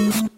Tangis dari